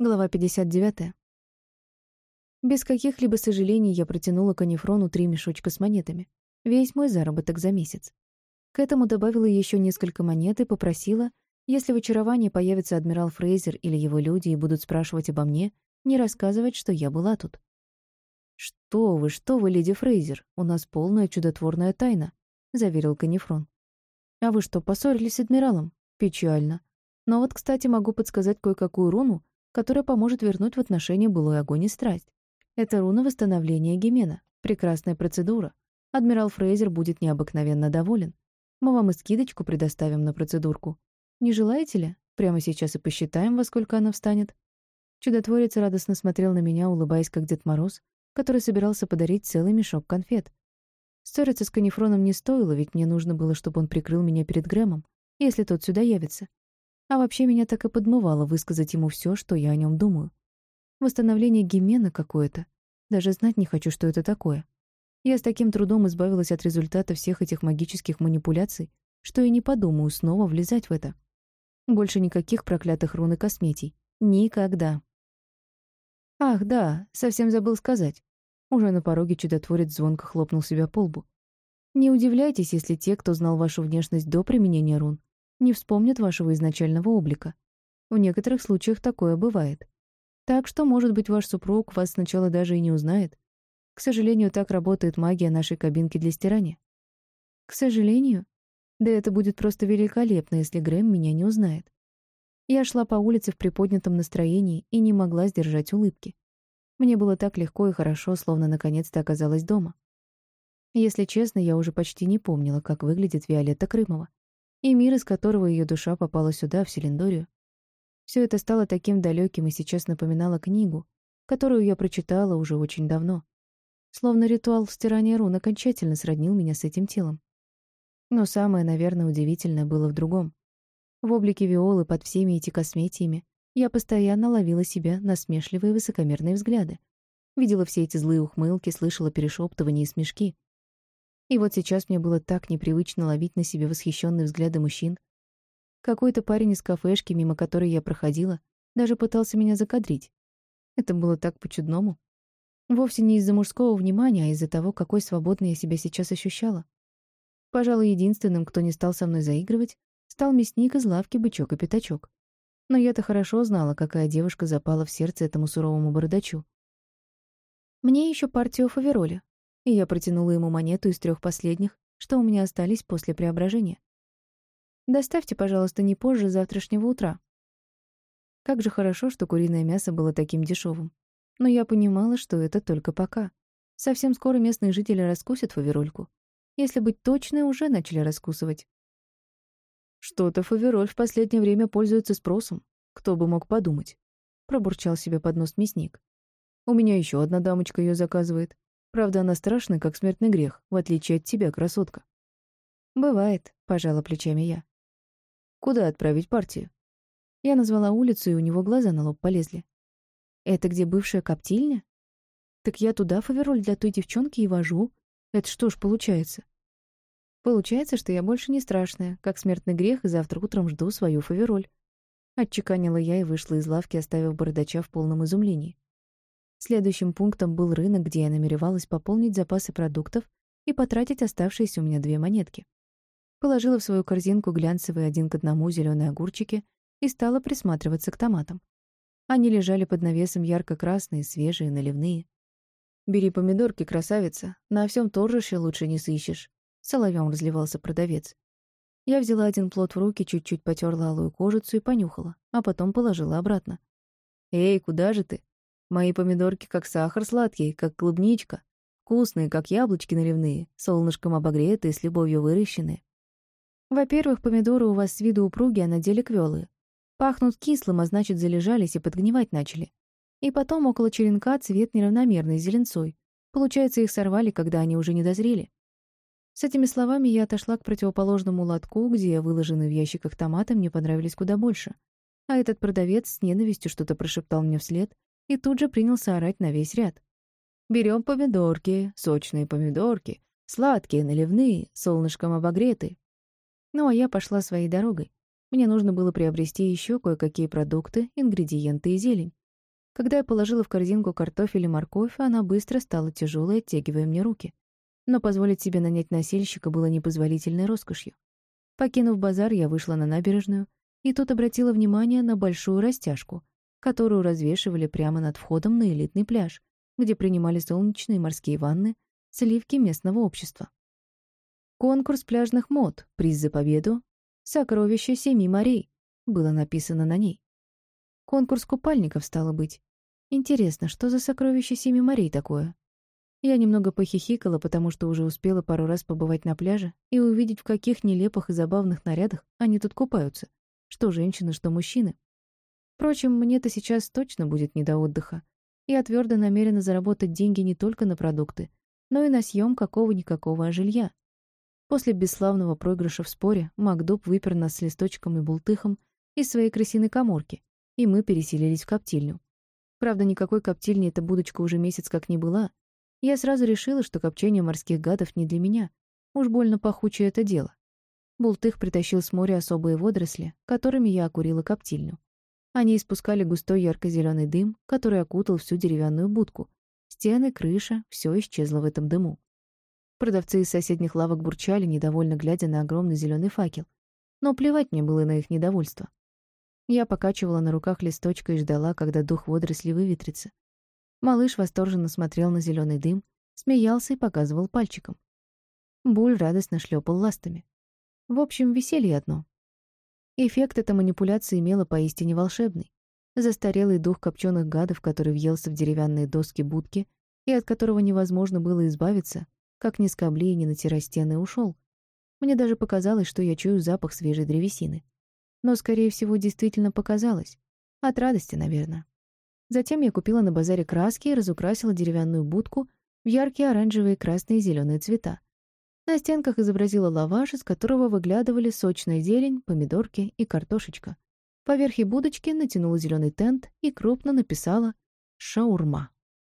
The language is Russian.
Глава 59. Без каких-либо сожалений я протянула Канифрону три мешочка с монетами. Весь мой заработок за месяц. К этому добавила еще несколько монет и попросила, если в очаровании появится адмирал Фрейзер или его люди и будут спрашивать обо мне, не рассказывать, что я была тут. «Что вы, что вы, леди Фрейзер, у нас полная чудотворная тайна», — заверил Канифрон. «А вы что, поссорились с адмиралом? Печально. Но вот, кстати, могу подсказать кое-какую руну, которая поможет вернуть в отношения былой огонь и страсть. Это руна восстановления Гимена. Прекрасная процедура. Адмирал Фрейзер будет необыкновенно доволен. Мы вам и скидочку предоставим на процедурку. Не желаете ли? Прямо сейчас и посчитаем, во сколько она встанет. Чудотворец радостно смотрел на меня, улыбаясь, как Дед Мороз, который собирался подарить целый мешок конфет. Ссориться с Канифроном не стоило, ведь мне нужно было, чтобы он прикрыл меня перед Грэмом, если тот сюда явится. А вообще меня так и подмывало высказать ему все, что я о нем думаю. Восстановление гимена какое-то. Даже знать не хочу, что это такое. Я с таким трудом избавилась от результата всех этих магических манипуляций, что и не подумаю снова влезать в это. Больше никаких проклятых рун и косметий. Никогда. Ах, да, совсем забыл сказать. Уже на пороге чудотворец звонко хлопнул себя по лбу. Не удивляйтесь, если те, кто знал вашу внешность до применения рун, не вспомнят вашего изначального облика. В некоторых случаях такое бывает. Так что, может быть, ваш супруг вас сначала даже и не узнает. К сожалению, так работает магия нашей кабинки для стирания. К сожалению? Да это будет просто великолепно, если Грэм меня не узнает. Я шла по улице в приподнятом настроении и не могла сдержать улыбки. Мне было так легко и хорошо, словно наконец-то оказалась дома. Если честно, я уже почти не помнила, как выглядит Виолетта Крымова и мир, из которого ее душа попала сюда, в Селендорию. Все это стало таким далеким и сейчас напоминало книгу, которую я прочитала уже очень давно. Словно ритуал стирания рун окончательно сроднил меня с этим телом. Но самое, наверное, удивительное было в другом. В облике Виолы под всеми эти косметиями я постоянно ловила себя на смешливые высокомерные взгляды. Видела все эти злые ухмылки, слышала перешептывания и смешки. И вот сейчас мне было так непривычно ловить на себе восхищенные взгляды мужчин. Какой-то парень из кафешки, мимо которой я проходила, даже пытался меня закадрить. Это было так по-чудному. Вовсе не из-за мужского внимания, а из-за того, какой свободной я себя сейчас ощущала. Пожалуй, единственным, кто не стал со мной заигрывать, стал мясник из лавки «Бычок и пятачок». Но я-то хорошо знала, какая девушка запала в сердце этому суровому бородачу. Мне еще партию фавероля, и я протянула ему монету из трех последних, что у меня остались после преображения. «Доставьте, пожалуйста, не позже завтрашнего утра». Как же хорошо, что куриное мясо было таким дешевым. Но я понимала, что это только пока. Совсем скоро местные жители раскусят фаверольку. Если быть точной, уже начали раскусывать. «Что-то фавероль в последнее время пользуется спросом. Кто бы мог подумать?» — пробурчал себе под нос мясник. «У меня еще одна дамочка ее заказывает. Правда, она страшная, как смертный грех, в отличие от тебя, красотка. «Бывает», — пожала плечами я. «Куда отправить партию?» Я назвала улицу, и у него глаза на лоб полезли. «Это где бывшая коптильня?» «Так я туда фавероль для той девчонки и вожу. Это что ж получается?» «Получается, что я больше не страшная, как смертный грех, и завтра утром жду свою фавероль». Отчеканила я и вышла из лавки, оставив бородача в полном изумлении. Следующим пунктом был рынок, где я намеревалась пополнить запасы продуктов и потратить оставшиеся у меня две монетки. Положила в свою корзинку глянцевые один к одному зеленые огурчики и стала присматриваться к томатам. Они лежали под навесом ярко-красные, свежие, наливные. «Бери помидорки, красавица, на всем торжище лучше не сыщешь», — соловьем разливался продавец. Я взяла один плод в руки, чуть-чуть потерла алую кожицу и понюхала, а потом положила обратно. «Эй, куда же ты?» Мои помидорки как сахар сладкий, как клубничка. Вкусные, как яблочки наливные, солнышком обогретые, с любовью выращенные. Во-первых, помидоры у вас с виду упругие, а на деле квелые. Пахнут кислым, а значит, залежались и подгнивать начали. И потом около черенка цвет неравномерный, зеленцой. Получается, их сорвали, когда они уже не дозрели. С этими словами я отошла к противоположному лотку, где выложенные в ящиках томаты мне понравились куда больше. А этот продавец с ненавистью что-то прошептал мне вслед, и тут же принялся орать на весь ряд. «Берем помидорки, сочные помидорки, сладкие, наливные, солнышком обогретые». Ну, а я пошла своей дорогой. Мне нужно было приобрести еще кое-какие продукты, ингредиенты и зелень, Когда я положила в корзинку картофель и морковь, она быстро стала тяжелой, оттягивая мне руки. Но позволить себе нанять носильщика было непозволительной роскошью. Покинув базар, я вышла на набережную и тут обратила внимание на большую растяжку, которую развешивали прямо над входом на элитный пляж, где принимали солнечные морские ванны сливки местного общества. «Конкурс пляжных мод, приз за победу, сокровище семи морей», было написано на ней. Конкурс купальников стало быть. Интересно, что за сокровище семи морей такое? Я немного похихикала, потому что уже успела пару раз побывать на пляже и увидеть, в каких нелепых и забавных нарядах они тут купаются. Что женщины, что мужчины. Впрочем, мне-то сейчас точно будет не до отдыха. Я твердо намерена заработать деньги не только на продукты, но и на съем какого-никакого жилья. После бесславного проигрыша в споре Макдоп выпер нас с листочком и бултыхом из своей крысиной коморки, и мы переселились в коптильню. Правда, никакой коптильни эта будочка уже месяц как не была. Я сразу решила, что копчение морских гадов не для меня. Уж больно пахучее это дело. Бултых притащил с моря особые водоросли, которыми я окурила коптильню. Они испускали густой ярко-зеленый дым, который окутал всю деревянную будку. Стены, крыша — все исчезло в этом дыму. Продавцы из соседних лавок бурчали, недовольно глядя на огромный зеленый факел. Но плевать мне было на их недовольство. Я покачивала на руках листочка и ждала, когда дух водорослей выветрится. Малыш восторженно смотрел на зеленый дым, смеялся и показывал пальчиком. Буль радостно шлепал ластами. В общем, веселье одно. Эффект эта манипуляция имела поистине волшебный. Застарелый дух копченых гадов, который въелся в деревянные доски будки и от которого невозможно было избавиться, как ни скобли и ни натирая стены, ушел. Мне даже показалось, что я чую запах свежей древесины. Но, скорее всего, действительно показалось. От радости, наверное. Затем я купила на базаре краски и разукрасила деревянную будку в яркие оранжевые, красные и зеленые цвета. На стенках изобразила лаваш, из которого выглядывали сочная зелень, помидорки и картошечка. Поверх будочки натянула зеленый тент и крупно написала «Шаурма».